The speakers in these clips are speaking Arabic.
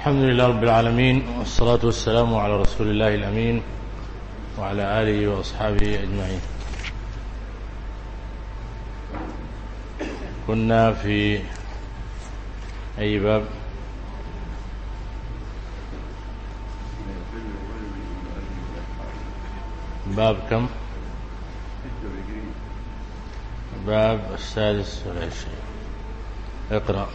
الحمد لله رب العالمين والصلاة والسلام على رسول الله الأمين وعلى آله وأصحابه أجمعين كنا في أي باب باب كم باب السادس والعشرين اقرأ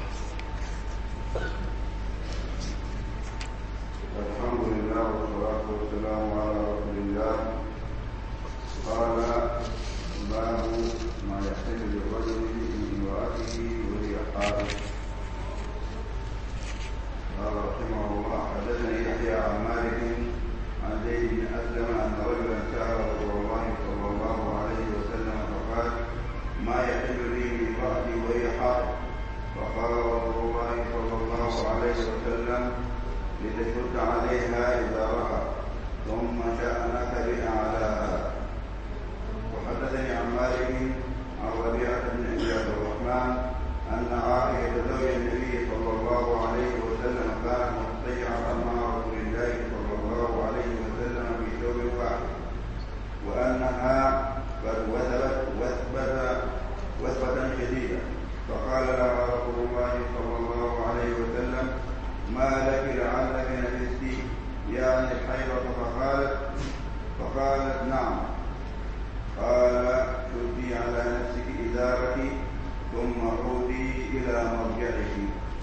قال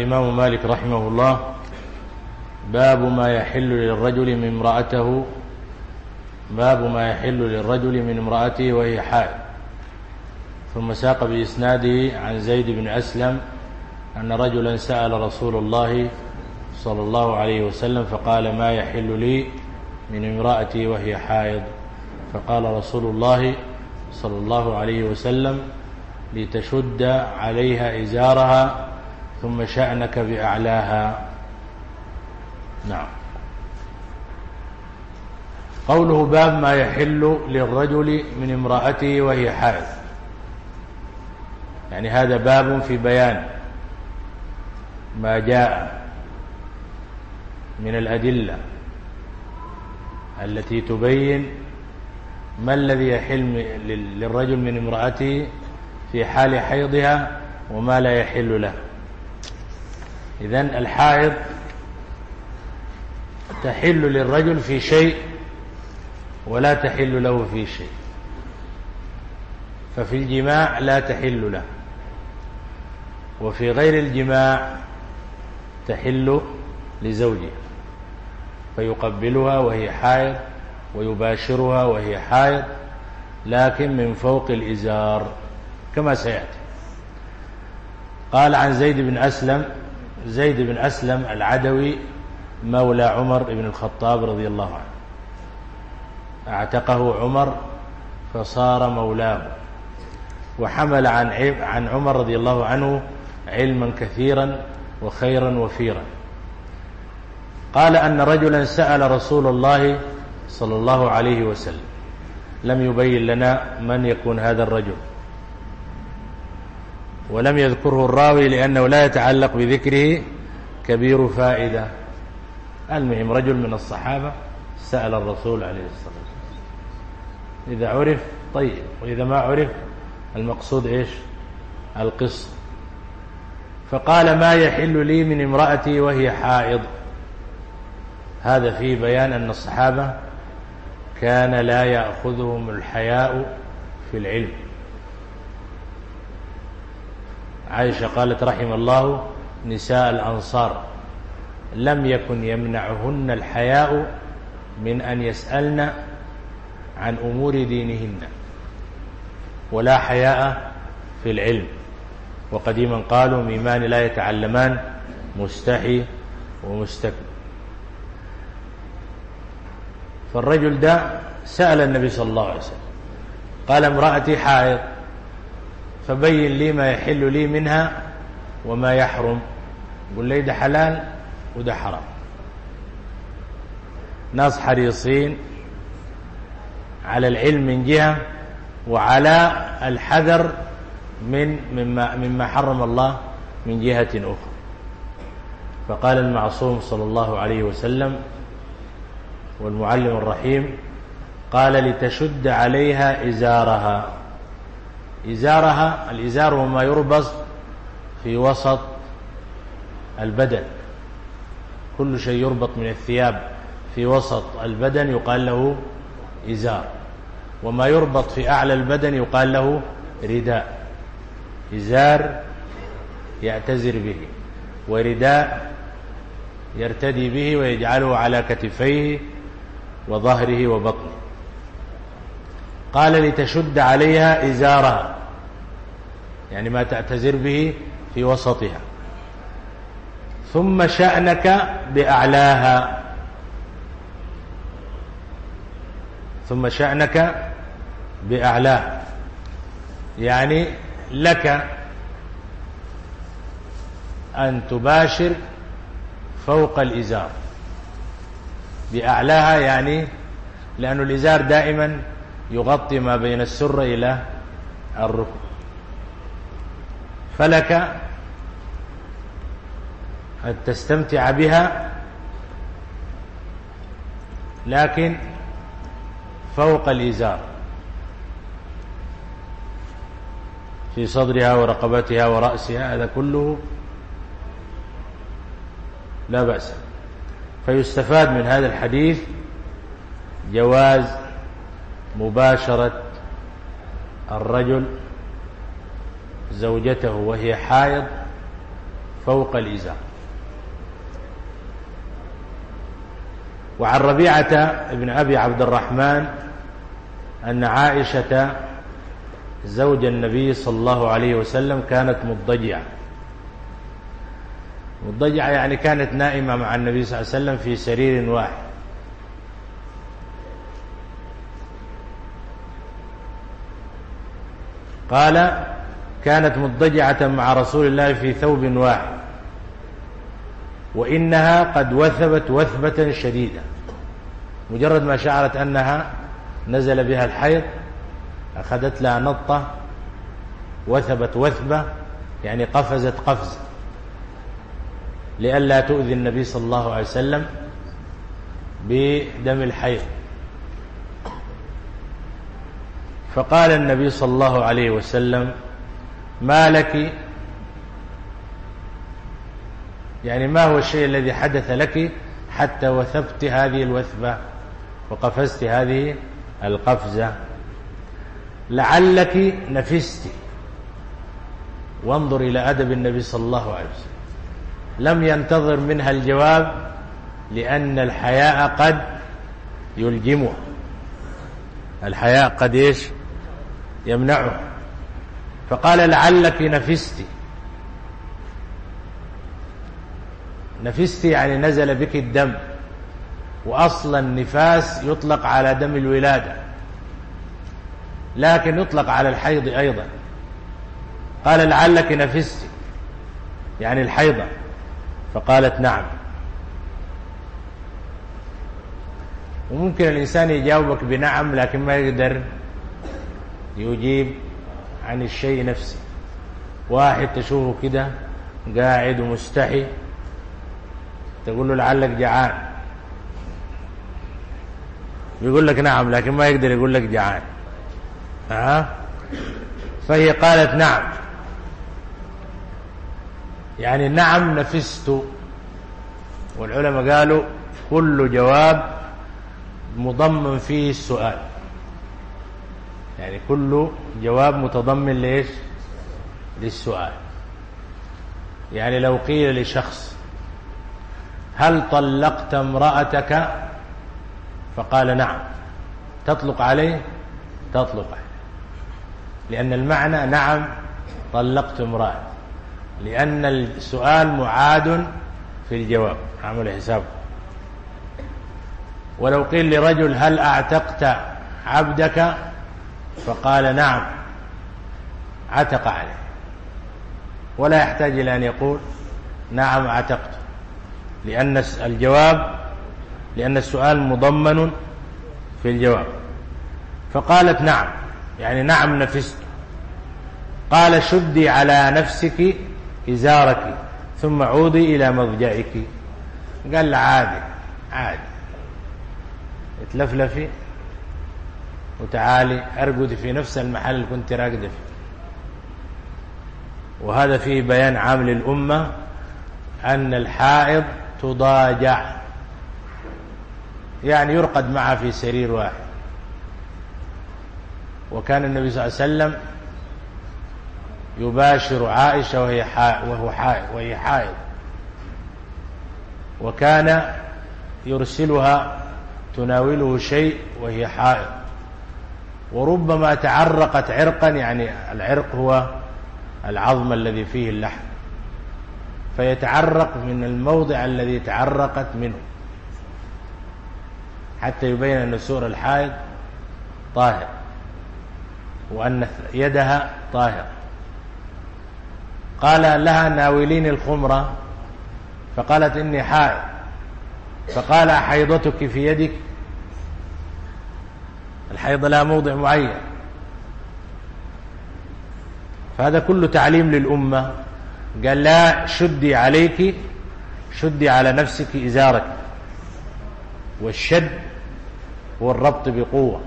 الإمام مالك رحمه الله. باب ما يحل للرجل من امرأته. باب ما يحل للرجل من امرأته وهي حائل ثم ساق بإسناده عن زيد بن أسلم أن رجلا سأل رسول الله صلى الله عليه وسلم فقال ما يحل لي من امرأتي وهي حائض؟ فقال رسول الله صلى الله عليه وسلم لتشد عليها إزارها ثم شأنك بأعلاها. نعم. قوله باب ما يحل للرجل من امرأته وهي حائض. يعني هذا باب في بيان ما جاء من الأدلة التي تبين ما الذي يحل للرجل من امرأته في حال حيضها وما لا يحل له. إذا الحائض تحل للرجل في شيء ولا تحل له في شيء. ففي الجماع لا تحل له. وفي غير الجماع تحل لزوجها. فيقبلها وهي حائض ويباشرها وهي حائض لكن من فوق الإزار كما سيأتي. قال عن زيد بن أسلم زيد بن أسلم العدوي مولى عمر بن الخطاب رضي الله عنه. أعتقه عمر فصار مولاه. وحمل عن عن عمر رضي الله عنه علما كثيرا وخيرا وفيرا. قال أن رجلا سأل رسول الله صلى الله عليه وسلم لم يبين لنا من يكون هذا الرجل؟ ولم يذكره الراوي لأنه لا يتعلق بذكره كبير فائدة. المهم رجل من الصحابة سأل الرسول عليه الصلاة والسلام. إذا عرف طيب. وإذا ما عرف المقصود إيش؟ القص فقال ما يحل لي من امرأتي وهي حائض. هذا في بيان أن الصحابة كان لا يأخذهم الحياء في العلم. عائشة قالت رحم الله نساء الأنصار لم يكن يمنعهن الحياء من أن يسألن عن أمور دينهن ولا حياء في العلم. وقديما قالوا ميمان لا يتعلمان مستحي ومستكبر فالرجل ده سأل النبي صلى الله عليه وسلم قال امرأتي حائض فبين لي ما يحل لي منها وما يحرم. قل لي ده حلال وده حرام. ناس حريصين على العلم من جهة وعلى الحذر من مما, مما حرم الله من جهة أخرى. فقال المعصوم صلى الله عليه وسلم والمعلم الرحيم قال لتشد عليها إزارها. إزارها الإزار وما يربص في وسط البدن. كل شيء يربط من الثياب في وسط البدن يقال له إزار. وما يربط في أعلى البدن يقال له رداء. إزار يعتزر به ورداء يرتدي به ويجعله على كتفيه وظهره وبطنه. قال لتشد عليها إزارها. يعني ما تعتذر به في وسطها. ثم شأنك بأعلاها. ثم شأنك بأعلاها يعني لك أن تباشر فوق الإزار. بأعلاها يعني لأن الإزار دائما يغطي ما بين السرة إلى الركب. فلك أن تستمتع بها لكن فوق الإزار. في صدرها ورقبتها ورأسها هذا كله لا بأس. فيستفاد من هذا الحديث جواز مباشرة الرجل زوجته وهي حائض فوق الإزار. وعن ربيعة بن أبي عبد الرحمن أن عائشة زوج النبي صلى الله عليه وسلم كانت مضجعة مضجعة يعني كانت نائمة مع النبي صلى الله عليه وسلم في سرير واحد. قال كانت مضجعة مع رسول الله في ثوب واحد. وإنها قد وثبت وثبة شديدة. مجرد ما شعرت أنها نزل بها الحيض أخذت لها نطة وثبت وثبة يعني قفزت قفزة لئلا تؤذي النبي صلى الله عليه وسلم بدم الحيض. فقال النبي صلى الله عليه وسلم ما لك؟ يعني ما هو الشيء الذي حدث لك حتى وثبت هذه الوثبة وقفزت هذه القفزة؟ لعلك نفست. وانظر إلى أدب النبي صلى الله عليه وسلم. لم ينتظر منها الجواب لأن الحياء قد يلجمه. الحياء قد إيش؟ يمنعه. فقال لعلك نفست. نفست يعني نزل بك الدم. وأصلا النفاس يطلق على دم الولادة. لكن يطلق على الحيض أيضا. قال لعلك نفست. يعني الحيضة فقالت نعم. وممكن الإنسان يجاوبك بنعم لكن ما يقدر. يجيب عن الشيء نفسه. واحد تشوفه كده قاعد ومستحي. تقول له لعلك جعان. يقول لك نعم لكن ما يقدر يقول لك جعان. ها؟ فهي قالت نعم. يعني نعم نفست. والعلماء قالوا كل جواب مضمن فيه السؤال. يعني كل جواب متضمن لإيش للسؤال. يعني لو قيل لشخص هل طلقت امرأتك؟ فقال نعم. تطلق عليه؟ تطلق عليه. لأن المعنى نعم طلقت امرأة. لأن السؤال معاد في الجواب. عمل حساب. ولو قيل لرجل هل أعتقت عبدك؟ فقال نعم. عتق عليه. ولا يحتاج إلى أن يقول نعم عتقت. لأن الجواب لأن السؤال مضمن في الجواب. فقالت نعم. يعني نعم نفست. قال شدي على نفسك إزارك ثم عودي إلى مضجعك. قال عادي عادي. اتلفلفي وتعالي أرقد في نفس المحل اللي كنت راقد فيه. وهذا فيه بيان عام للأمة أن الحائض تضاجع. يعني يرقد معها في سرير واحد. وكان النبي صلى الله عليه وسلم يباشر عائشة وهي وهو حائض وهي حائض. وكان يرسلها تناوله شيء وهي حائض. وربما تعرقت عرقا يعني العرق هو العظم الذي فيه اللحم. فيتعرق من الموضع الذي تعرقت منه. حتى يبين أن سور الحائض طاهر وأن يدها طاهر. قال لها ناولين الخمرة. فقالت إني حائض. فقال حيضتك في يدك؟ الحيض لها موضع معين. فهذا كله تعليم للأمة. قال لا شدي عليك شدي على نفسك إزارك. والشد هو الربط بقوة.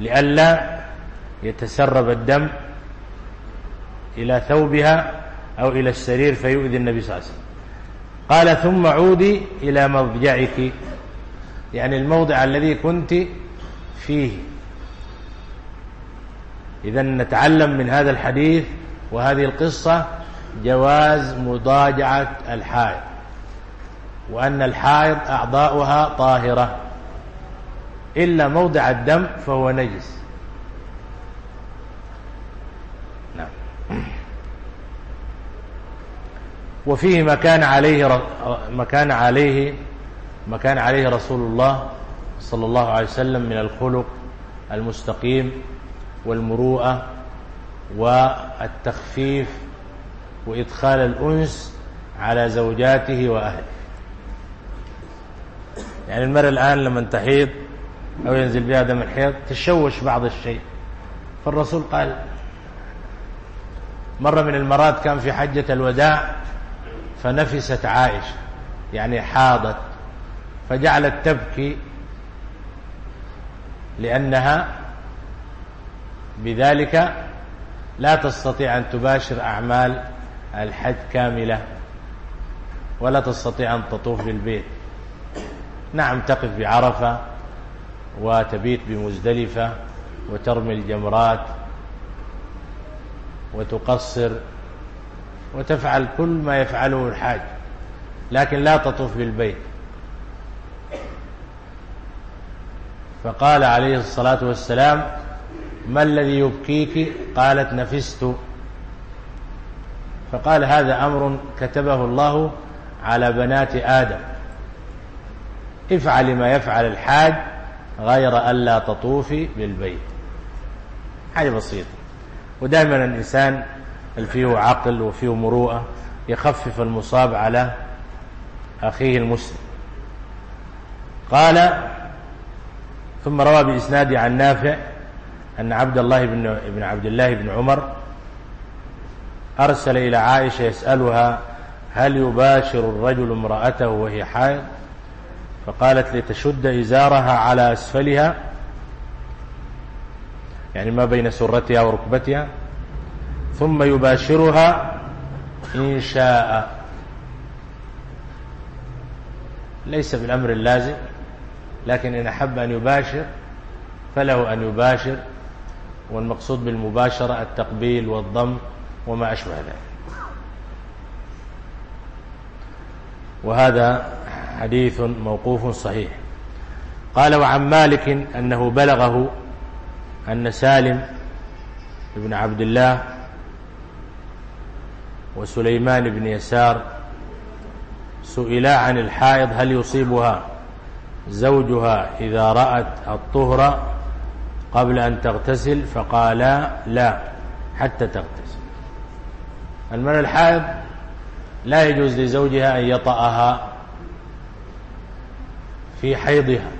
لئلا يتسرب الدم إلى ثوبها أو إلى السرير فيؤذي النبي صلى الله عليه وسلم. قال ثم عودي إلى مضجعك. يعني الموضع الذي كنت فيه. إذا نتعلم من هذا الحديث وهذه القصة جواز مضاجعة الحائض وأن الحائض أعضاؤها طاهرة إلا موضع الدم فهو نجس. نعم. وفيه ما كان عليه ما كان عليه ما كان عليه رسول الله صلى الله عليه وسلم من الخلق المستقيم والمروءة والتخفيف وإدخال الأنس على زوجاته وأهله. يعني المرأة الآن لما تحيض أو ينزل بها دم الحيض تشوش بعض الشيء. فالرسول قال مرة من المرات كان في حجة الوداع فنفست عائشة يعني حاضت فجعلت تبكي لأنها بذلك لا تستطيع أن تباشر أعمال الحج كاملة ولا تستطيع أن تطوف بالبيت. نعم تقف بعرفة وتبيت بمزدلفة وترمي الجمرات وتقصر وتفعل كل ما يفعله الحاج لكن لا تطوف بالبيت. فقال عليه الصلاة والسلام ما الذي يبكيك قالت نفست. فقال هذا أمر كتبه الله على بنات آدم. افعل ما يفعل الحاج غير ألا تطوفي بالبيت. حاجة بسيطة. ودائما الإنسان اللي فيه عقل وفيه مروءة يخفف المصاب على أخيه المسلم. قال ثم روى بإسناد عن نافع أن عبد الله بن, بن عبد الله بن عمر أرسل إلى عائشة يسألها هل يباشر الرجل امرأته وهي حائض؟ فقالت لتشد إزارها على أسفلها يعني ما بين سرتها وركبتها ثم يباشرها إن شاء. ليس بالأمر اللازم لكن إن أحب أن يباشر فله أن يباشر والمقصود بالمباشرة التقبيل والضم وما أشبه ذلك. وهذا حديث موقوف صحيح. قال وعن مالك أنه بلغه أن سالم بن عبد الله وسليمان بن يسار سئلا عن الحائض هل يصيبها؟ زوجها إذا رأت الطهر قبل أن تغتسل فقال لا حتى تغتسل. المن الحائض لا يجوز لزوجها أن يطأها في حيضها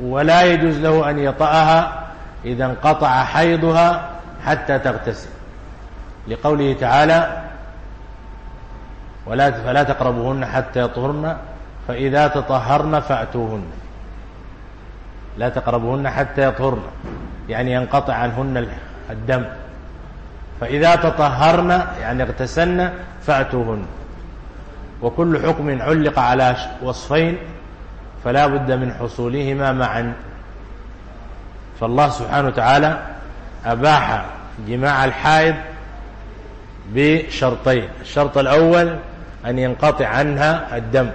ولا يجوز له أن يطأها إذا انقطع حيضها حتى تغتسل. لقوله تعالى ولا فلا تقربهن حتى يطهرن فإذا تطهرن فأتوهن. لا تقربهن حتى يطهرن. يعني ينقطع عنهن الدم. فإذا تطهرن يعني اغتسلن فأتوهن. وكل حكم علق على وصفين فلا بد من حصولهما معا. فالله سبحانه وتعالى أباح جماع الحائض بشرطين. الشرط الأول أن ينقطع عنها الدم.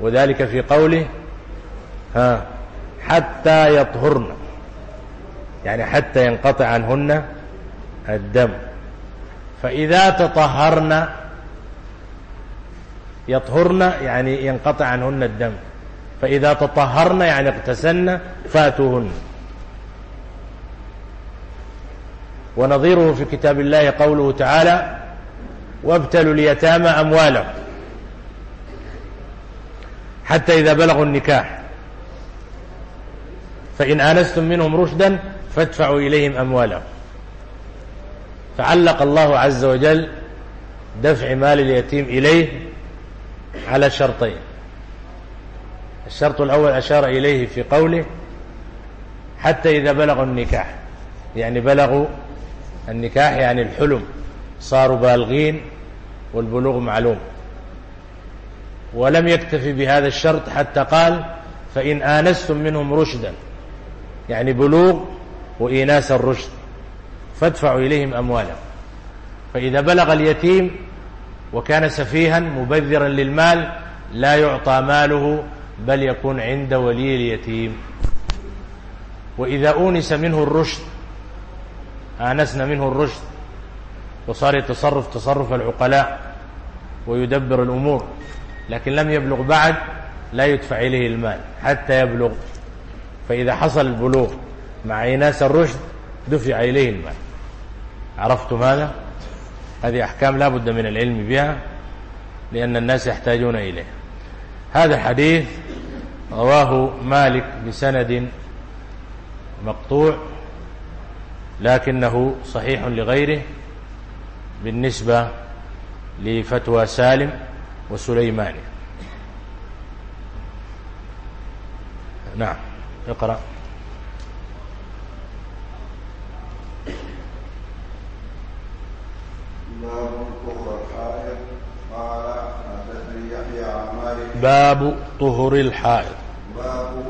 وذلك في قوله ها حتى يطهرن. يعني حتى ينقطع عنهن الدم. فإذا تطهرن يطهرن يعني ينقطع عنهن الدم. فإذا تطهرن يعني اغتسلن فأتوهن. ونظيره في كتاب الله قوله تعالى وابتلوا اليتامى أموالهم. حتى إذا بلغوا النكاح. فإن آنستم منهم رشدا فادفعوا إليهم أموالهم. فعلق الله عز وجل دفع مال اليتيم إليه على شرطين. الشرط الأول أشار إليه في قوله حتى إذا بلغوا النكاح. يعني بلغوا النكاح يعني الحلم. صاروا بالغين والبلوغ معلوم. ولم يكتفي بهذا الشرط حتى قال فإن آنستم منهم رشدا. يعني بلوغ وإيناس الرشد. فادفعوا إليهم أموالا فإذا بلغ اليتيم وكان سفيها مبذرا للمال لا يعطى ماله بل يكون عند ولي اليتيم. وإذا أونس منه الرشد آنسنا منه الرشد وصار يتصرف تصرف العقلاء ويدبر الأمور. لكن لم يبلغ بعد لا يدفع إليه المال حتى يبلغ. فإذا حصل البلوغ مع إناس الرشد دفع إليه المال. عرفتم هذا؟ هذه أحكام لا بد من العلم بها لأن الناس يحتاجون إليها. هذا الحديث رواه مالك بسند مقطوع لكنه صحيح لغيره بالنسبة لفتوى سالم وسليمان. نعم. اقرأ. باب طهر الحائض. باب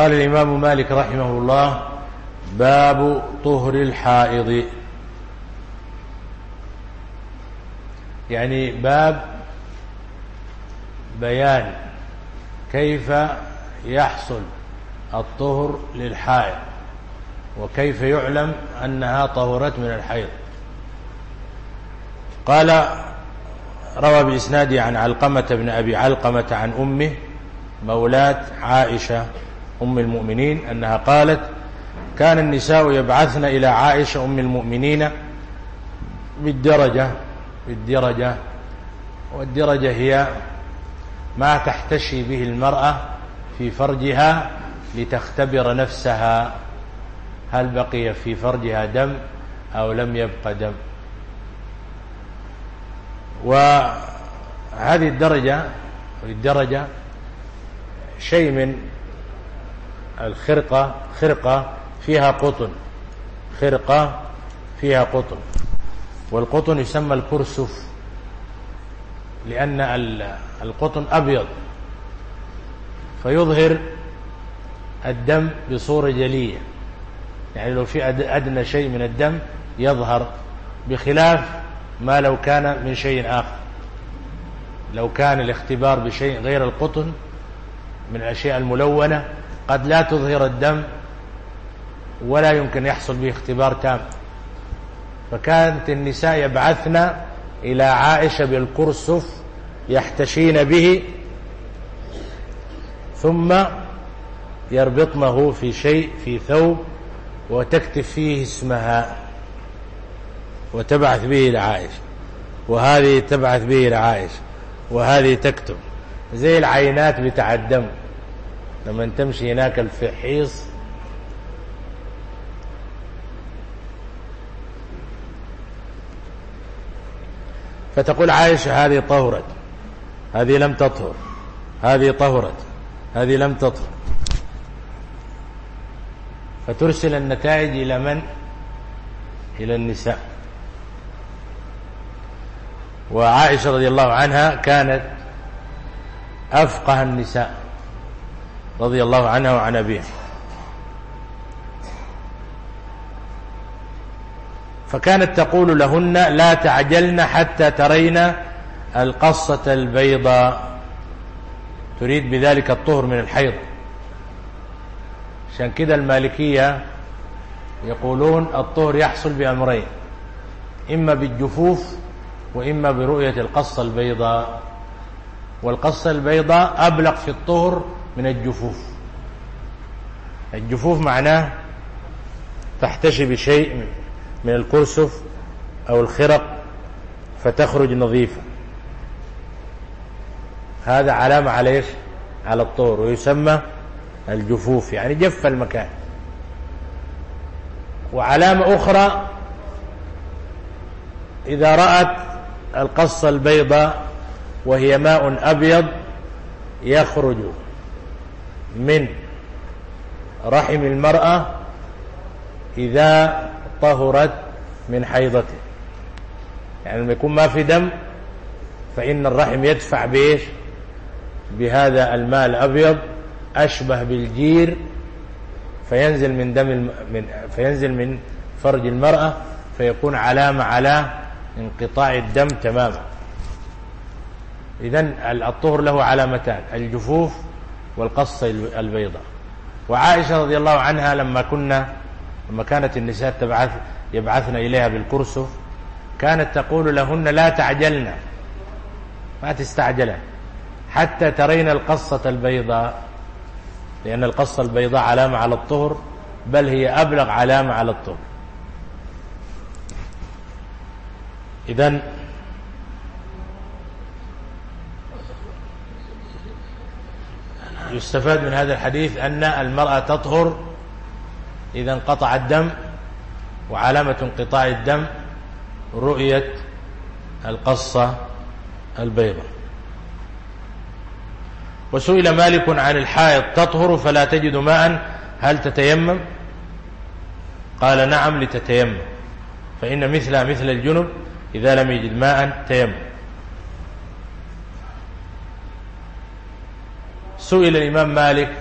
قال الإمام مالك رحمه الله باب طهر الحائض. يعني باب بيان كيف يحصل الطهر للحائض وكيف يعلم أنها طهرت من الحيض. قال روى بإسناده عن علقمة بن أبي علقمة عن أمه مولاة عائشة أم المؤمنين أنها قالت كان النساء يبعثن إلى عائشة أم المؤمنين بالدرجة بالدرجة والدرجة هي ما تحتشي به المرأة في فرجها لتختبر نفسها. هل بقي في فرجها دم أو لم يبقى دم؟ وهذه الدرجة الدرجة شيء من الخرقة خرقة فيها قطن. خرقة فيها قطن. والقطن يسمى الكرسف لأن القطن أبيض. فيظهر الدم بصورة جلية. يعني لو في أدنى شيء من الدم يظهر بخلاف ما لو كان من شيء آخر. لو كان الاختبار بشيء غير القطن من الأشياء الملونة قد لا تظهر الدم ولا يمكن يحصل به اختبار تام. فكانت النساء يبعثن إلى عائشة بالقرصف يحتشين به ثم يربطنه في شيء في ثوب وتكتب فيه اسمها وتبعث به لعائشة وهذه تبعث به لعائشة وهذه تكتب. زي العينات بتاع الدم. لما تمشي هناك الفحيص. فتقول عائشة هذه طهرت. هذه لم تطهر. هذه طهرت. هذه لم تطهر. فترسل النتائج إلى من؟ إلى النساء. وعائشة رضي الله عنها كانت أفقه النساء. رضي الله عنه وعن أبيه. فكانت تقول لهن لا تعجلن حتى ترين القصة البيضاء. تريد بذلك الطهر من الحيض. عشان كده المالكية يقولون الطهر يحصل بأمرين. إما بالجفوف وإما برؤية القصة البيضاء. والقصة البيضاء أبلغ في الطهر من الجفوف. الجفوف معناه تحتشي بشيء من الكرسف أو الخرق فتخرج نظيفة. هذا علامة على إيش؟ على الطور ويسمى الجفوف يعني جف المكان. وعلامة أخرى إذا رأت القصة البيضاء وهي ماء أبيض يخرج من رحم المرأة إذا طهرت من حيضته. يعني لما يكون ما في دم فإن الرحم يدفع بإيش؟ بهذا الماء الأبيض أشبه بالجير فينزل من دم الم... من فينزل من فرج المرأة فيكون علامة على انقطاع الدم تماما. إذا الطهر له علامتان الجفوف والقصة البيضاء. وعائشة رضي الله عنها لما كنا لما كانت النساء تبعث يبعثن إليها بالكرسف كانت تقول لهن لا تعجلن. ما تستعجلن. حتى ترين القصة البيضاء لأن القصة البيضاء علامة على الطهر بل هي أبلغ علامة على الطهر. إذن يستفاد من هذا الحديث أن المرأة تطهر إذا انقطع الدم وعلامة انقطاع الدم رؤية القصة البيضة وسئل مالك عن الحائط تطهر فلا تجد ماء هل تتيمم؟ قال نعم لتتيمم فإن مثلها مثل الجنب إذا لم يجد ماء تيمم. سئل الإمام مالك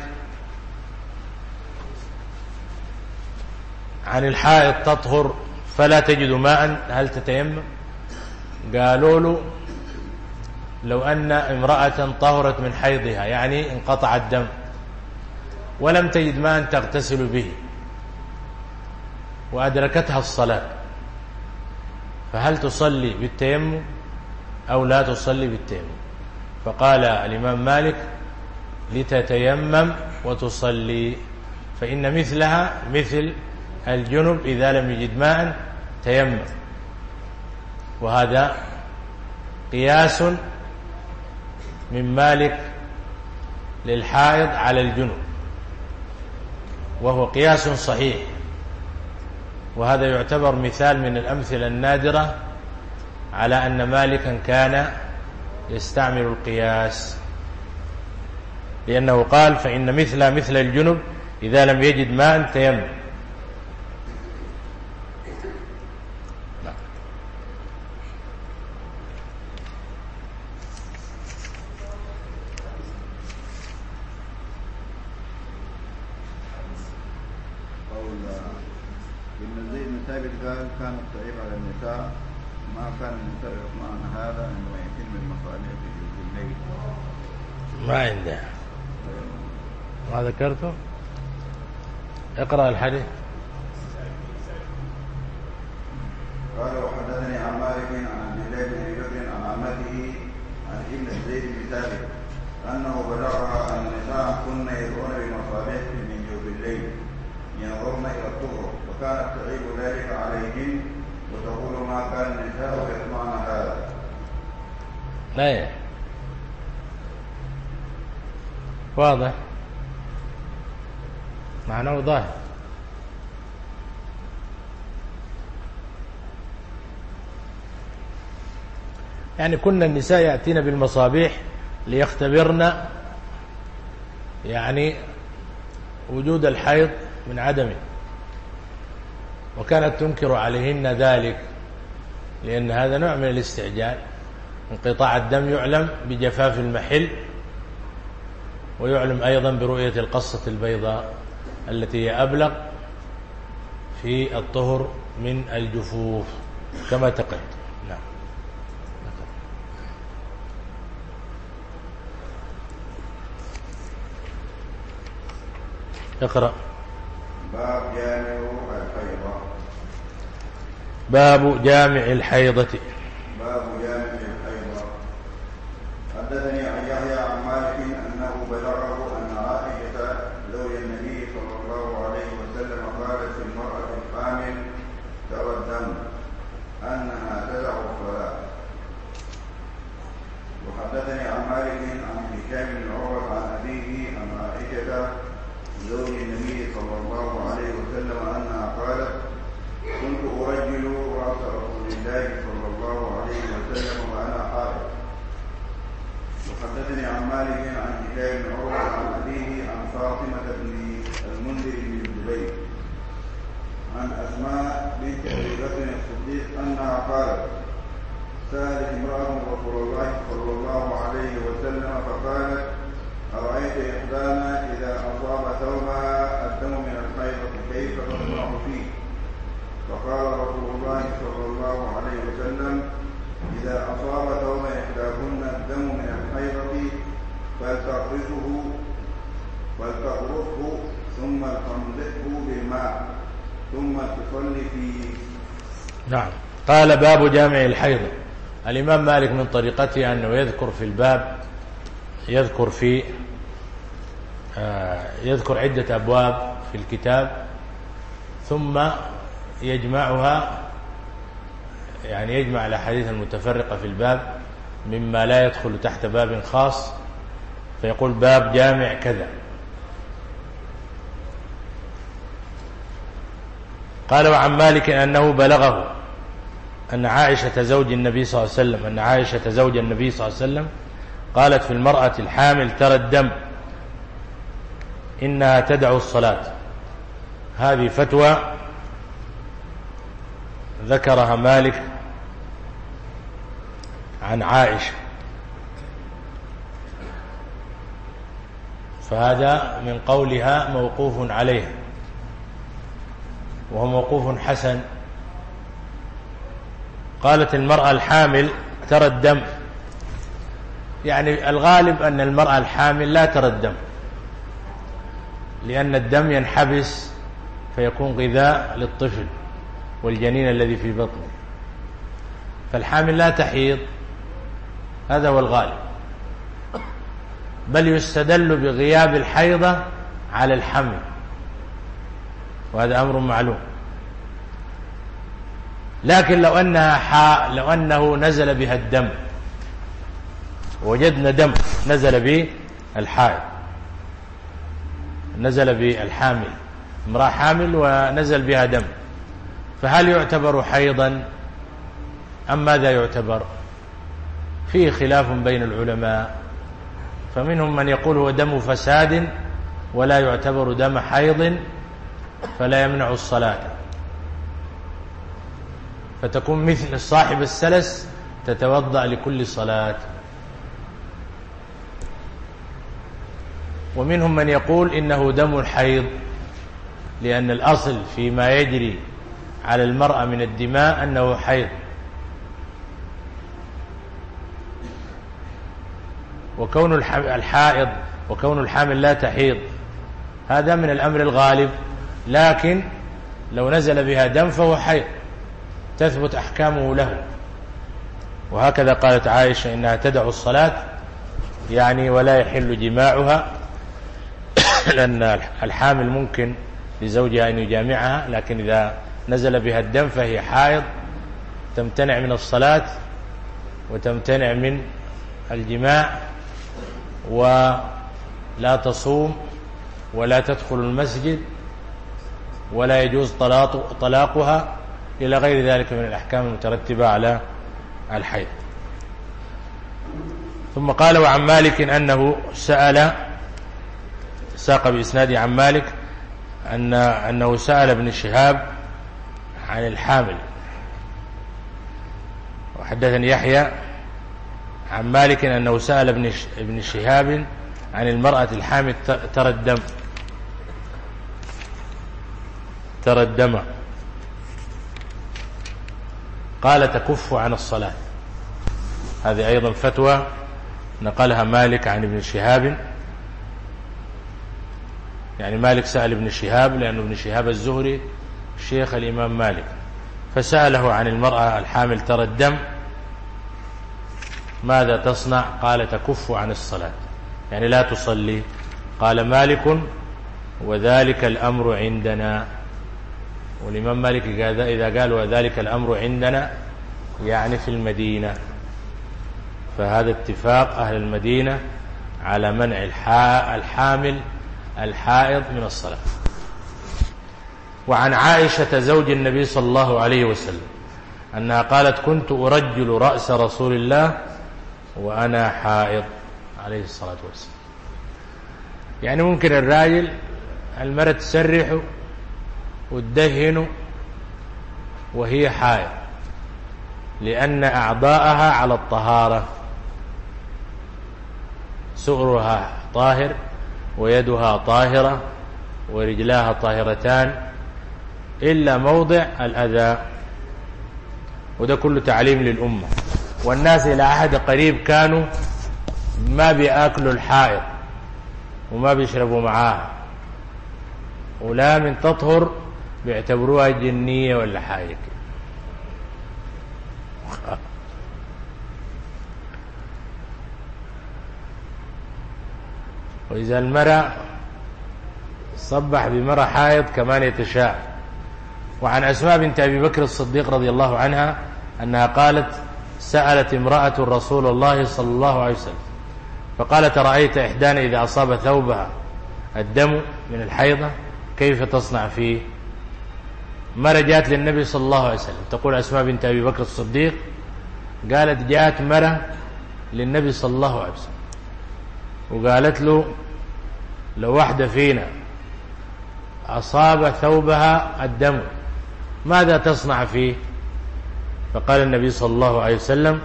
عن الحائط تطهر فلا تجد ماء. هل تتيمم؟ قالوا له لو أن امرأة طهرت من حيضها يعني انقطع الدم ولم تجد ماء تغتسل به وأدركتها الصلاة. فهل تصلي بالتيمم أو لا تصلي بالتيمم؟ فقال الإمام مالك لتتيمم وتصلي. فإن مثلها مثل الجنب إذا لم يجد ماء تيمم. وهذا قياس من مالك للحائض على الجنب. وهو قياس صحيح. وهذا يعتبر مثال من الأمثلة النادرة على أن مالكا كان يستعمل القياس. لأنه قال فإن مثل مثل الجنب إذا لم يجد ماء تيمم. ذكرته اقرأ الحديث۔ قال وحدثني عن مالك عن عبد الله بن بكر عن عمته عن ابن الزيد بن ثابت أنه بلغها أن النساء كن يدعون بمصابيح من جوف الليل ينظرن إلى الطهر وكانت تعيب ذلك عليهن وتقول ما كان النساء يسمعن هذا. لا واضح؟ معنى ظاهر يعني كنا النساء يأتين بالمصابيح ليختبرن يعني وجود الحيض من عدمه وكانت تنكر عليهن ذلك لأن هذا نوع من الاستعجال انقطاع الدم يعلم بجفاف المحل ويعلم أيضا برؤية القصة البيضاء. التي هي أبلغ في الطهر من الجفوف كما تقدم نعم. اقرأ. باب جامع الحيضة. باب جامع الحيضة. فقال رسول الله صلى الله عليه وسلم إذا أصاب دوم إحداهن الدم من الحيضة فلتغرزه فلتغرفه ثم تمضحه بالماء ثم تصلي فيه. نعم. قال باب جامع الحيض. الإمام مالك من طريقته أنه يذكر في الباب يذكر في آه، يذكر عدة أبواب في الكتاب ثم يجمعها يعني يجمع الأحاديث المتفرقة في الباب مما لا يدخل تحت باب خاص فيقول باب جامع كذا. قال وعن مالك أنه بلغه أن عائشة زوج النبي صلى الله عليه وسلم أن عائشة زوج النبي صلى الله عليه وسلم قالت في المرأة الحامل ترى الدم إنها تدعو الصلاة. هذه فتوى ذكرها مالك عن عائشة. فهذا من قولها موقوف عليها وهو موقوف حسن. قالت المرأة الحامل ترى الدم. يعني الغالب أن المرأة الحامل لا ترى الدم. لأن الدم ينحبس فيكون غذاء للطفل. والجنين الذي في بطنه. فالحامل لا تحيض. هذا هو الغالب. بل يستدل بغياب الحيضة على الحمل. وهذا أمر معلوم. لكن لو أنها حا لو أنه نزل بها الدم وجدنا دم نزل به الحائض نزل بالحامل. امرأة حامل ونزل بها دم. فهل يعتبر حيضا أم ماذا يعتبر؟ فيه خلاف بين العلماء فمنهم من يقول هو دم فساد ولا يعتبر دم حيض فلا يمنع الصلاة. فتكون مثل صاحب السلس تتوضأ لكل صلاة. ومنهم من يقول إنه دم الحيض لأن الأصل فيما يجري على المرأة من الدماء أنه حيض. وكون الحائض وكون الحامل لا تحيض. هذا من الأمر الغالب. لكن لو نزل بها دم فهو حيض. تثبت أحكامه له. وهكذا قالت عائشة إنها تدع الصلاة يعني ولا يحل جماعها. لأن الحامل ممكن لزوجها أن يجامعها لكن إذا نزل بها الدم فهي حائض تمتنع من الصلاة وتمتنع من الجماع ولا تصوم ولا تدخل المسجد ولا يجوز طلاقها إلى غير ذلك من الأحكام المترتبة على الحيض. ثم قال وعن مالك إن أنه سأل ساق بإسناده عن مالك أن أنه سأل ابن شهاب عن الحامل. وحدثني يحيى عن مالك أنه سأل ابن ابن شهاب عن المرأة الحامل ترى الدم ترى الدم قال تكف عن الصلاة. هذه أيضا فتوى نقلها مالك عن ابن شهاب. يعني مالك سأل ابن شهاب لأن ابن شهاب الزهري شيخ الإمام مالك فسأله عن المرأة الحامل ترى الدم ماذا تصنع؟ قال تكف عن الصلاة. يعني لا تصلي. قال مالك وذلك الأمر عندنا. والإمام مالك إذا قال وذلك الأمر عندنا يعني في المدينة. فهذا اتفاق أهل المدينة على منع الحامل الحائض من الصلاة. وعن عائشة زوج النبي صلى الله عليه وسلم أنها قالت كنت أرجل رأس رسول الله وأنا حائض عليه الصلاة والسلام. يعني ممكن الراجل المرأة تسرحه وتدهنه وهي حائض لأن أعضاءها على الطهارة. سؤرها طاهر ويدها طاهرة ورجلاها طاهرتان إلا موضع الأذى. وده كله تعليم للأمة. والناس إلى أحد قريب كانوا ما بيأكلوا الحائط وما بيشربوا معاها. ولا من تطهر بيعتبروها جنية ولا حاجة. وإذا المرأة صبح بمرأة حائط كمان يتشاء. وعن أسماء بنت أبي بكر الصديق رضي الله عنها أنها قالت سألت امرأة رسول الله صلى الله عليه وسلم فقالت رأيت إحدانا إذا أصاب ثوبها الدم من الحيضة كيف تصنع فيه؟ مرة جاءت للنبي صلى الله عليه وسلم؟ تقول أسماء بنت أبي بكر الصديق قالت جاءت مرة للنبي صلى الله عليه وسلم وقالت له لو واحدة فينا أصاب ثوبها الدم ماذا تصنع فيه؟ فقال النبي صلى الله عليه وسلم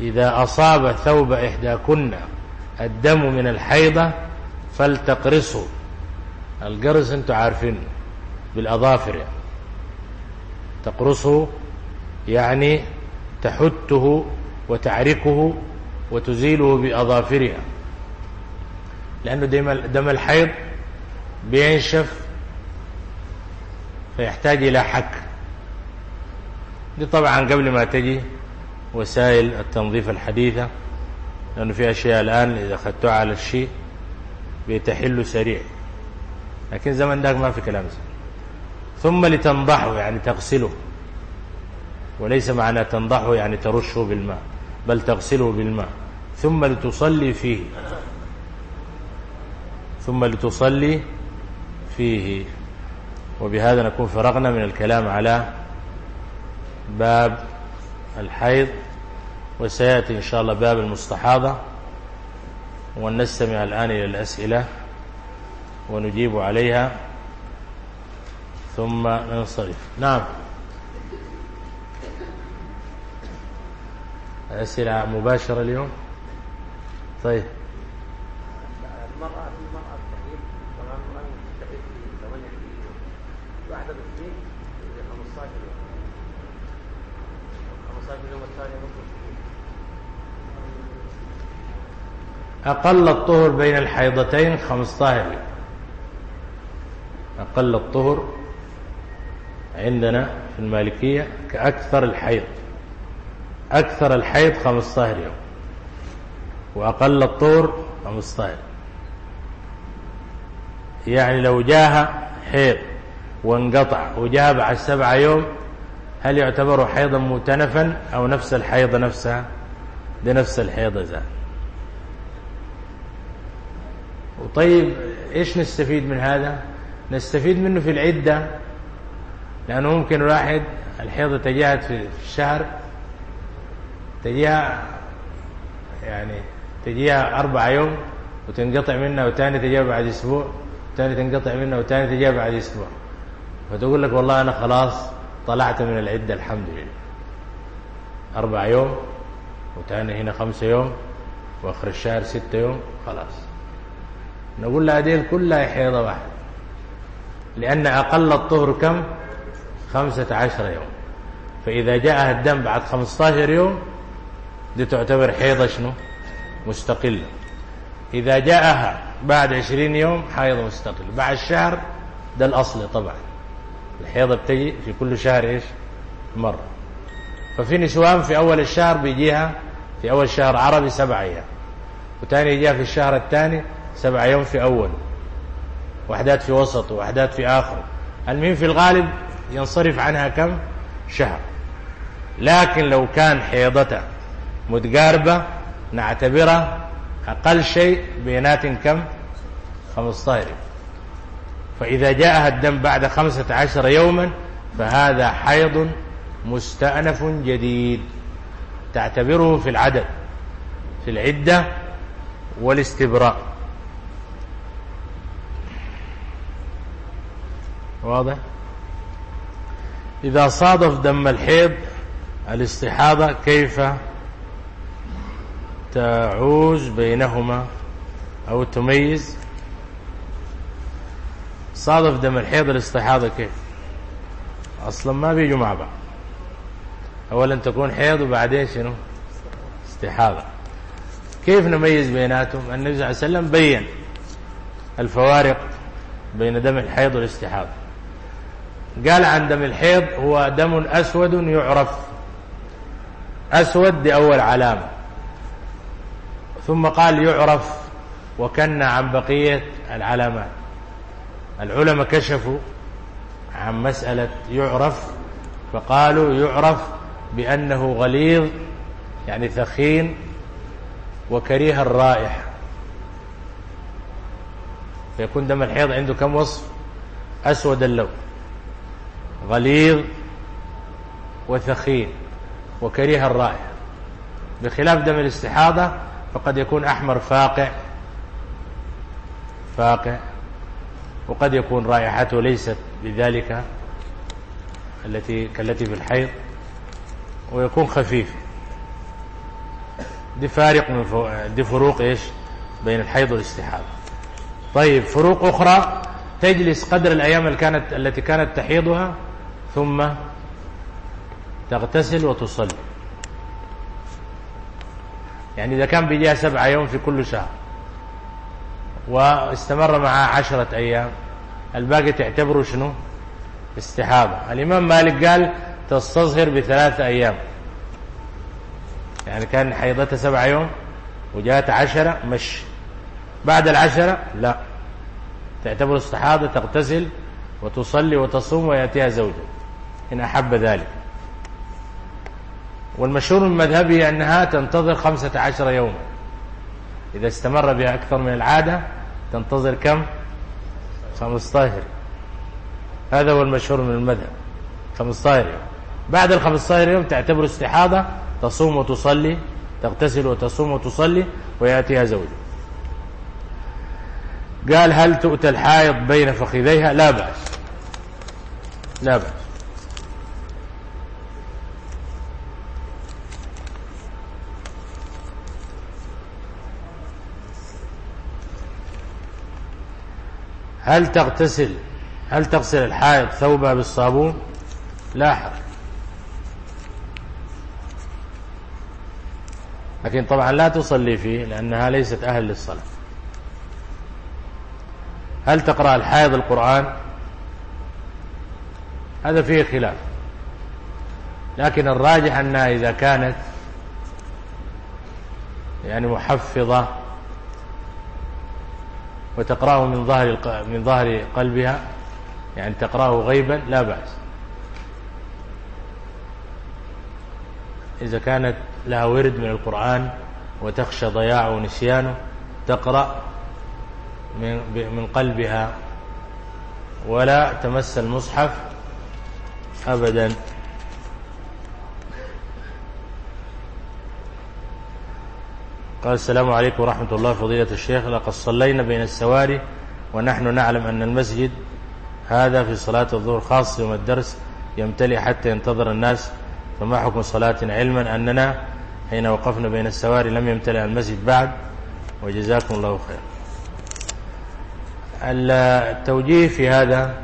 إذا أصاب ثوب إحداكن الدم من الحيضة فلتقرصه. القرص أنتم عارفين بالأظافر. تقرصه يعني تحته وتعركه وتزيله بأظافرها. لأنه دم الحيض بينشف فيحتاج إلى حك. دي طبعا قبل ما تجي وسائل التنظيف الحديثة لأنه في أشياء الآن إذا أخذتها على الشيء بيتحل سريع. لكن زمن ذاك ما في كلام زي. ثم لتنضحه يعني تغسله وليس معنى تنضحه يعني ترشه بالماء بل تغسله بالماء. ثم لتصلي فيه. ثم لتصلي فيه. وبهذا نكون فرغنا من الكلام على باب الحيض وسيأتي إن شاء الله باب المستحاضة ونستمع الآن إلى الأسئلة ونجيب عليها ثم ننصرف. نعم. أسئلة مباشرة اليوم؟ طيب. أقل الطهر بين الحيضتين 15 أقل الطهر عندنا في المالكية كأكثر الحيض أكثر الحيض 15 يوم وأقل الطهر 15 يعني لو جاه حيض وانقطع وجاه بعد سبعة يوم هل يعتبر حيضا متنفا أو نفس الحيض نفسها؟ لنفس الحيض ذات۔ وطيب إيش نستفيد من هذا؟ نستفيد منه في العدة لأنه ممكن واحد الحيضة تجاهت في الشهر تجاه يعني تجيها أربع يوم وتنقطع منها وتاني تجيها بعد أسبوع وتاني تنقطع منها وتاني تجيها بعد أسبوع. فتقول لك والله أنا خلاص طلعت من العدة الحمد لله. أربع يوم وتاني هنا خمسة يوم وآخر الشهر ستة يوم خلاص. نقول لها ديل كلها حيضة واحدة لأن أقل الطهر كم؟ خمسة عشر يوم. فإذا جاءها الدم بعد خمسة عشر يوم دي تعتبر حيضة شنو؟ مستقلة. إذا جاءها بعد عشرين يوم حيضة مستقلة. بعد شهر ده الأصل طبعا. الحيضة بتجي في كل شهر إيش؟ مرة. ففي نسوان في أول الشهر بيجيها في أول شهر عربي سبع أيام. وتاني يجيها في الشهر الثاني سبع يوم في أول وحدات في وسط وحدات في آخر. المهم في الغالب ينصرف عنها كم؟ شهر. لكن لو كان حيضته متقاربة نعتبرها أقل شيء بينات كم؟ 15 فإذا جاءها الدم بعد 15 يوما فهذا حيض مستأنف جديد. تعتبره في العدد في العدة والاستبراء. واضح؟ إذا صادف دم الحيض الاستحاضة كيف تعوج بينهما أو تميز؟ صادف دم الحيض الاستحاضة كيف؟ أصلا ما بيجوا مع بعض. أولا تكون حيض وبعدين شنو؟ استحاضة. كيف نميز بيناتهم؟ النبي صلى الله عليه وسلم بين الفوارق بين دم الحيض والاستحاضة. قال عن دم الحيض هو دم أسود يعرف. أسود بأول علامة. ثم قال يعرف وكنا عن بقية العلامات. العلماء كشفوا عن مسألة يعرف فقالوا يعرف بأنه غليظ يعني ثخين وكريه الرائحة. فيكون دم الحيض عنده كم وصف؟ أسود اللون. غليظ وثخين وكريه الرائحة بخلاف دم الاستحاضة فقد يكون أحمر فاقع فاقع وقد يكون رائحته ليست بذلك التي كالتي في الحيض ويكون خفيف. دي فارق من فو... دي فروق إيش؟ بين الحيض والاستحاضة. طيب فروق أخرى تجلس قدر الأيام اللي كانت التي كانت تحيضها؟ ثم تغتسل وتصلي. يعني إذا كان بيديها سبعة يوم في كل شهر واستمر معها عشرة أيام الباقي تعتبره شنو؟ استحابة الإمام مالك قال تستظهر بثلاثة أيام. يعني كان حيضتها سبعة يوم وجاءت عشرة مش. بعد العشرة لا. تعتبر استحاضة تغتسل وتصلي وتصوم ويأتيها زوجها إن أحب ذلك. والمشهور من مذهبه أنها تنتظر خمسة عشر يوما. إذا استمر بها أكثر من العادة تنتظر كم؟ خمسطاهر هذا هو المشهور من المذهب. خمسطاهر يوم. بعد الخمسطاهر يوم تعتبر استحاضة تصوم وتصلي تغتسل وتصوم وتصلي ويأتيها زوجها. قال هل تؤتى الحائض بين فخذيها؟ لا بأس. لا بأس. هل تغتسل؟ هل تغسل الحائض ثوبها بالصابون؟ لا لكن طبعا لا تصلي فيه لأنها ليست أهل للصلاة. هل تقرأ الحائض القرآن؟ هذا فيه خلاف. لكن الراجح أنها إذا كانت يعني محفظة وتقرأه من ظهر من ظهر قلبها. يعني تقرأه غيبا لا بأس. إذا كانت لها ورد من القرآن وتخشى ضياعه ونسيانه تقرأ من من قلبها. ولا تمس المصحف أبدا. قال السلام عليكم ورحمة الله فضيلة الشيخ. لقد صلينا بين السواري ونحن نعلم أن المسجد هذا في صلاة الظهر خاصة يوم الدرس يمتلئ حتى ينتظر الناس. فما حكم صلاة علما أننا حين وقفنا بين السواري لم يمتلئ المسجد بعد؟ وجزاكم الله خير. التوجيه في هذا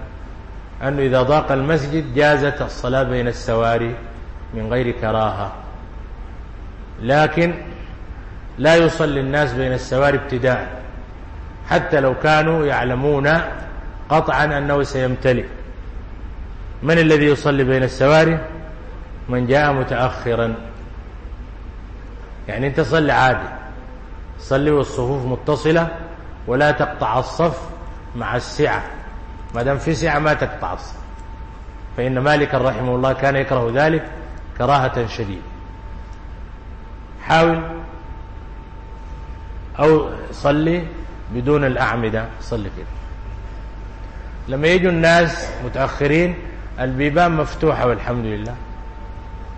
أنه إذا ضاق المسجد جازت الصلاة بين السواري من غير كراهة. لكن لا يصلي الناس بين السواري ابتداء حتى لو كانوا يعلمون قطعا أنه سيمتلئ. من الذي يصلي بين السواري؟ من جاء متأخرا. يعني أنت صلي عادي. صلي والصفوف متصلة ولا تقطع الصف مع السعة. ما دام في سعة ما تقطع الصف. فإن مالكا رحمه الله كان يكره ذلك كراهة شديدة. حاول أو صلي بدون الأعمدة صلي كده لما يجوا الناس متأخرين البيبان مفتوحة والحمد لله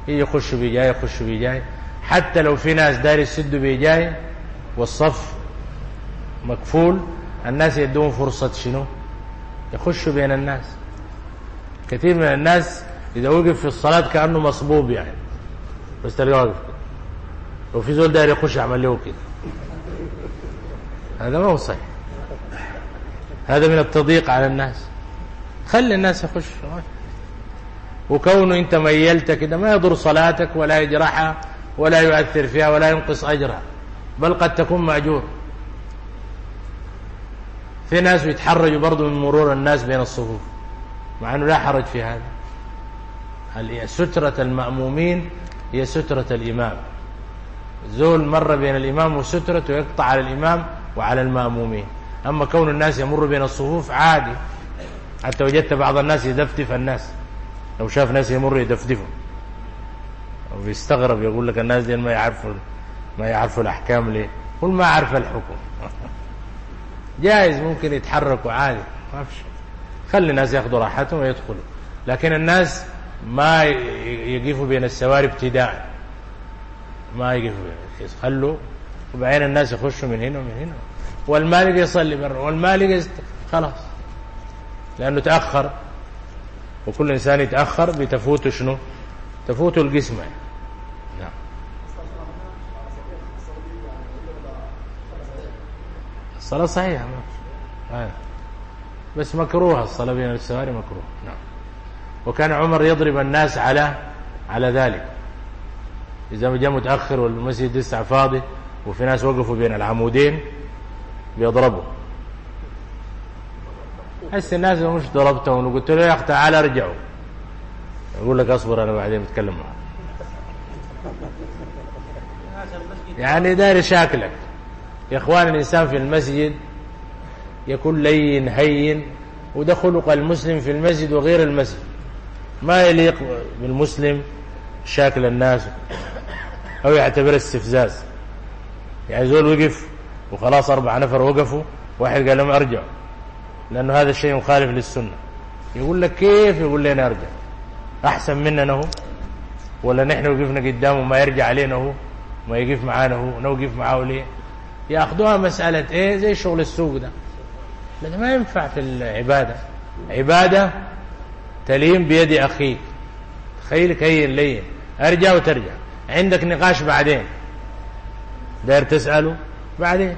يخشوا بيجاي يخشوا بيجاي حتى لو في ناس دار يسدوا بيجاي والصف مكفول الناس يدون فرصة شنو۔ يخشوا بين الناس۔ كثير من الناس إذا وقف في الصلاة كأنه مصبوب يعني بس تلقى واقف وفي زول داير يخش يعمل له كده هذا ما هو صحيح. هذا من التضييق على الناس. خلي الناس يخش وكونه انت ميلت كده ما يضر صلاتك ولا يجرحها ولا يؤثر فيها ولا ينقص أجرها. بل قد تكون مأجور. في ناس بيتحرجوا برضه من مرور الناس بين الصفوف. مع أنه لا حرج في هذا. سترة المأمومين؟ هي سترة الإمام. زول مر بين الإمام وسترته يقطع على الإمام وعلى المأمومين. أما كون الناس يمر بين الصفوف عادي. حتى وجدت بعض الناس يدفتف الناس. لو شاف ناس يمر يدفتفهم ويستغرب يقول لك الناس دي ما يعرفوا ما يعرفوا الأحكام ليه. قل ما عرف الحكم. جائز ممكن يتحركوا عادي. ما فيش خلي الناس ياخذوا راحتهم ويدخلوا. لكن الناس ما يقفوا بين السواري ابتداء. ما يقفوا خلوا وبعدين الناس يخشوا من هنا ومن هنا. والمالك يصلي برا والمالك يست... خلاص. لأنه تأخر. وكل إنسان يتأخر بتفوته شنو؟ تفوته القسمة نعم. الصلاة صحيحة آه. بس مكروهة الصلاة بين السواري مكروهة نعم. وكان عمر يضرب الناس على على ذلك. إذا جاء متأخر والمسجد لسه فاضي وفي ناس وقفوا بين العمودين بيضربوا. حس الناس مش ضربتهم وقلت له يا اخ تعال أرجعوا. أقول لك أصبر أنا بعدين بتكلم معه يعني داري شاكلك. يا إخوان الإنسان في المسجد يكون لين هين وده خلق المسلم في المسجد وغير المسجد. ما يليق بالمسلم شاكل الناس أو يعتبر استفزاز. يعني زول وقف وخلاص أربع نفر وقفوا واحد قال لهم أرجعوا لأنه هذا الشيء مخالف للسنة. يقول لك كيف؟ يقول لنا أرجع. أحسن مننا هو ولا نحن وقفنا قدامه ما يرجع علينا هو ما يقف معانا هو نوقف معاه ليه يأخذوها مسألة إيه؟ زي شغل السوق ده. لكن ما ينفع في العبادة. عبادة تلين بيد أخيك. تخيلك هين لين أرجع وترجع. عندك نقاش بعدين. داير تسأله. بعدين.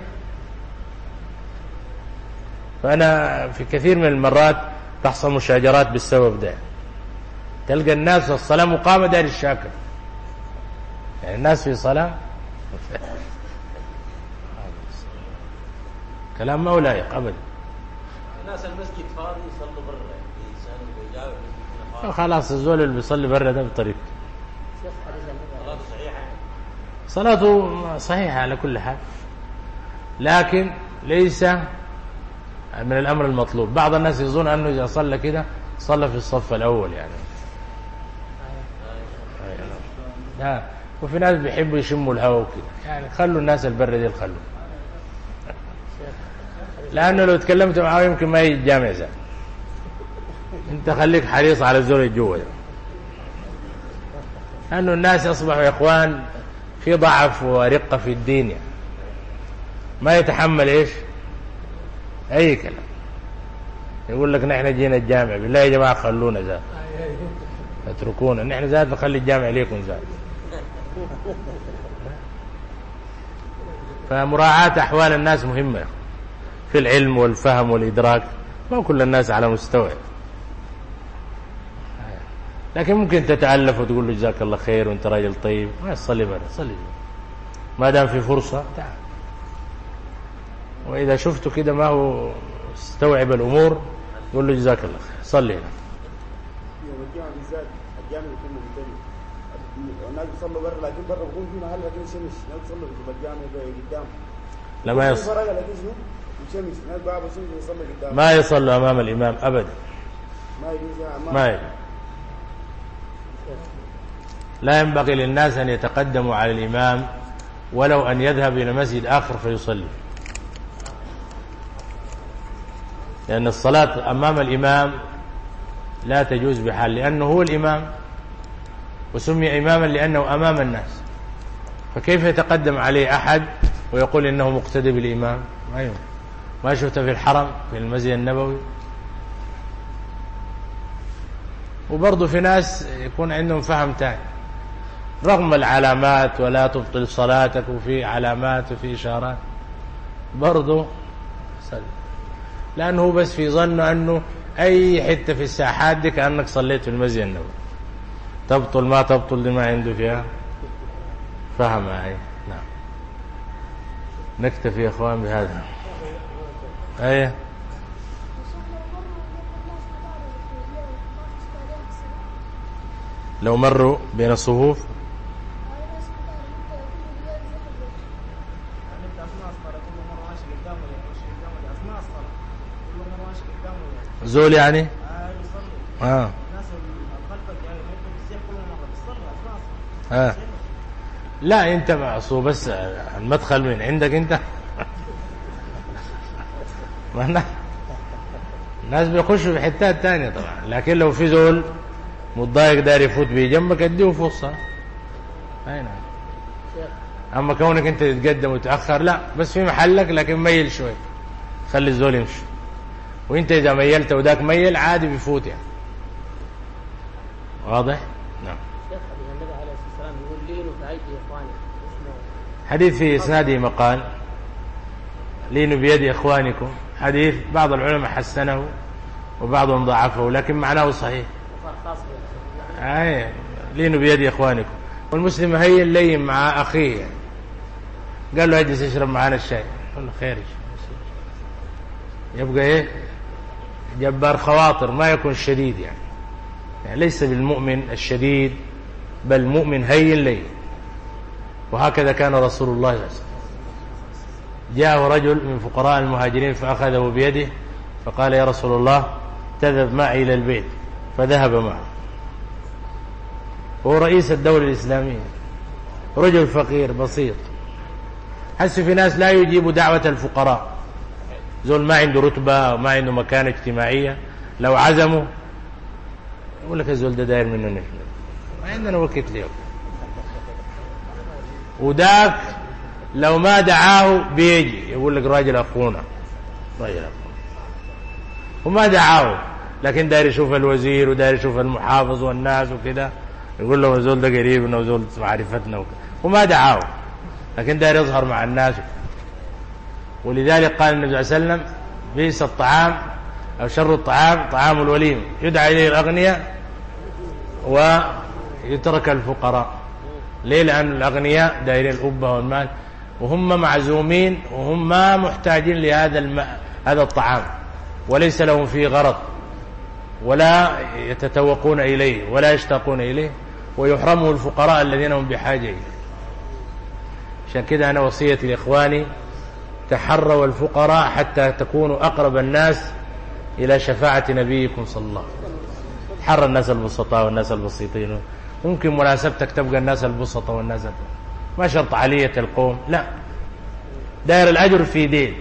فأنا في كثير من المرات تحصل مشاجرات بالسبب ده. تلقى الناس الصلاة مقامة داير الشاكر يعني الناس في صلاة. كلام ما هو لائق أبدا. الناس المسجد فاضي يصلوا برا يعني خلاص الزول اللي بيصلي برا ده بطريقته. صلاته صحيحة على كل حال. لكن ليس من الأمر المطلوب. بعض الناس يظن أنه إذا صلى كده صلى في الصف الأول يعني. لا وفي ناس بيحبوا يشموا الهواء كده يعني خلوا الناس البر دي خلوا لأنه لو تكلمت معاه يمكن ما يتجامع زي. أنت خليك حريص على الزور الجوة لأنه الناس أصبحوا يا إخوان في ضعف ورقة في الدين. يعني ما يتحمل إيش؟ أي كلام. يقول لك نحن جينا الجامع. بالله يا جماعة خلونا زاد. اتركونا. نحن زاد نخلي الجامع ليكم زاد. فمراعاة أحوال الناس مهمة في العلم والفهم والإدراك. ما كل الناس على مستوى. لكن ممكن تتألف وتقول له جزاك الله خير وأنت راجل طيب. ما تصلي برا صلي ما دام في فرصة تعال. وإذا شفته كده ما هو استوعب الأمور قول له جزاك الله خير. صلي هنا. الناس بيصلوا برا لكن برا بكون في شمس الناس بيصلوا لما يصلي ما يصلوا أمام الإمام ابدا. ما يجوز ما يجوز. لا ينبغي للناس أن يتقدموا على الإمام ولو أن يذهب إلى مسجد آخر فيصلي. لأن الصلاة أمام الإمام لا تجوز بحال لأنه هو الإمام وسمي إماما لأنه أمام الناس. فكيف يتقدم عليه أحد ويقول إنه مقتدي بالإمام؟ أيوة. ما شفت في الحرم في المسجد النبوي؟ وبرضه في ناس يكون عندهم فهم تاني. رغم العلامات ولا تبطل صلاتك في علامات وفي إشارات. برضو صلي لأنه بس في ظنه أنه أي حتة في الساحات دي كأنك صليت في المسجد النبوي. تبطل ما تبطل دي ما عنده فيها. فهم أي نعم. نكتفي يا أخوان بهذا. أي؟ لو مروا بين الصفوف زول يعني؟ آه. آه. لا أنت معصوب بس آه، المدخل من عندك أنت؟ ما أنا الناس بيخشوا في حتات تانية طبعا. لكن لو في زول متضايق داير يفوت بيه جنبك أديه فرصة. أي نعم. أما كونك أنت تتقدم وتأخر لا. بس في محلك لكن ميل شوي. خلي الزول يمشي. وانت إذا ميلت وذاك ميل عادي بيفوت يعني. واضح؟ نعم. حديث في إسناده مقال. لينوا بيد إخوانكم. حديث بعض العلماء حسنه وبعضهم ضعفه لكن معناه صحيح. لين لينوا بيد إخوانكم. والمسلم هي لين مع أخيه يعني. قال له اجلس اشرب معنا الشاي. قال له خير يبقى إيه؟ جبار خواطر ما يكون شديد يعني, يعني ليس بالمؤمن الشديد بل مؤمن هي لين وهكذا كان رسول الله صلى الله عليه وسلم. جاء رجل من فقراء المهاجرين فأخذه بيده فقال يا رسول الله تذهب معي إلى البيت. فذهب معه. هو رئيس الدولة الإسلامية. رجل فقير بسيط. حس في ناس لا يجيب دعوة الفقراء. زول ما عنده رتبة ما عنده مكانة اجتماعية. لو عزمه يقول لك الزول ده داير منه نحن. ما عندنا وقت ليه وذاك لو ما دعاه بيجي يقول لك راجل أخونا. راجل أخونا. وما دعاه لكن داير يشوف الوزير وداير يشوف المحافظ والناس وكده. يقول له زول ده قريبنا وزول معرفتنا وكده وما دعاه. لكن داير يظهر مع الناس. وكدا. ولذلك قال النبي صلى الله عليه وسلم بئس الطعام أو شر الطعام طعام الوليم. يدعى إليه الأغنياء ويترك الفقراء. ليه لأن الأغنياء دائرين الأبة والمال. وهم معزومين وهم محتاجين لهذا الم... هذا الطعام. وليس لهم فيه غرض. ولا يتتوقون إليه ولا يشتاقون إليه. ويحرمه الفقراء الذين هم بحاجة إليه. عشان كده أنا وصيتي لإخواني تحروا الفقراء حتى تكونوا أقرب الناس إلى شفاعة نبيكم صلى الله عليه وسلم. تحرى الناس البسطاء والناس البسيطين. ممكن مناسبتك تبقى الناس البسطاء والناس ما شرط علية القوم لا. داير الأجر في دين.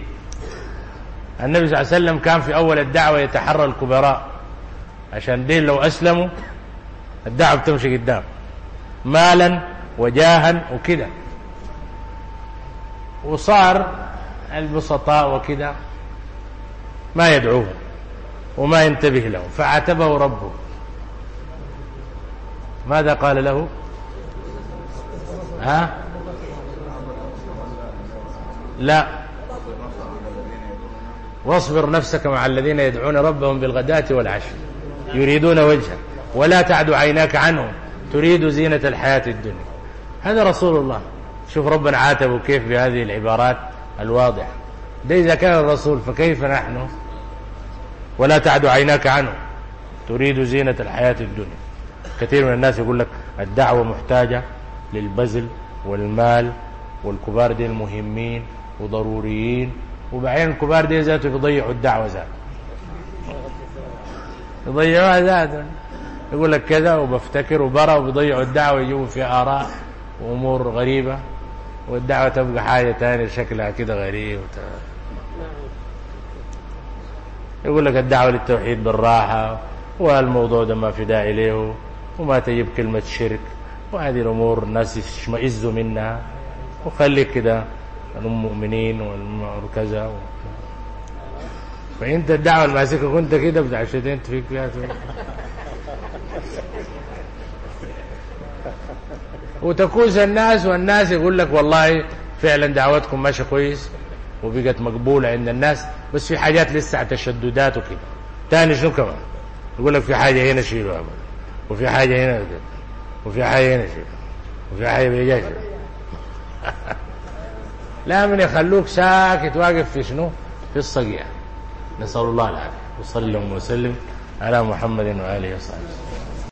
النبي صلى الله عليه وسلم كان في أول الدعوة يتحرى الكبراء. عشان دين لو أسلموا الدعوة بتمشي قدام. مالا وجاها وكذا. وصار البسطاء وكذا ما يدعوهم وما ينتبه لهم فعاتبه ربه. ماذا قال له؟ ها؟ لا. واصبر نفسك مع الذين يدعون ربهم بالغداة والعشر يريدون وجهه ولا تعد عيناك عنهم تريد زينة الحياة الدنيا. هذا رسول الله. شوف ربنا عاتبه كيف بهذه العبارات. الواضح. ده إذا كان الرسول فكيف نحن؟ ولا تعد عيناك عنه. تريد زينة الحياة الدنيا. كثير من الناس يقول لك الدعوة محتاجة للبذل والمال والكبار دي المهمين وضروريين. وبعدين الكبار دي ذاته يضيعوا الدعوة ذاته. يضيعوها ذاته. يقول لك كذا وبفتكر وبرا وبيضيعوا الدعوة يجيبوا في آراء وأمور غريبة. والدعوة تبقى حاجة تانية شكلها كده غريب. يقول لك الدعوة للتوحيد بالراحة والموضوع ده ما في داعي له وما تجيب كلمة شرك. وهذه الأمور الناس يشمئزوا منها. وخليك كده المؤمنين والكذا فأنت الدعوة اللي كنت كده بتاع تفيك فيك تفيك. وتكوز الناس والناس يقول لك والله فعلا دعوتكم ماشية كويس وبقت مقبولة عند الناس بس في حاجات لسه تشددات وكده. تاني شنو كمان؟ يقول لك في حاجة هنا شيلوها وفي حاجة هنا وفي حاجة هنا شيلوها وفي حاجة بيجا لا من يخلوك ساكت واقف في شنو؟ في الصقيع. نسأل الله العافية. وصلى وسلم على محمد وآله وصحبه.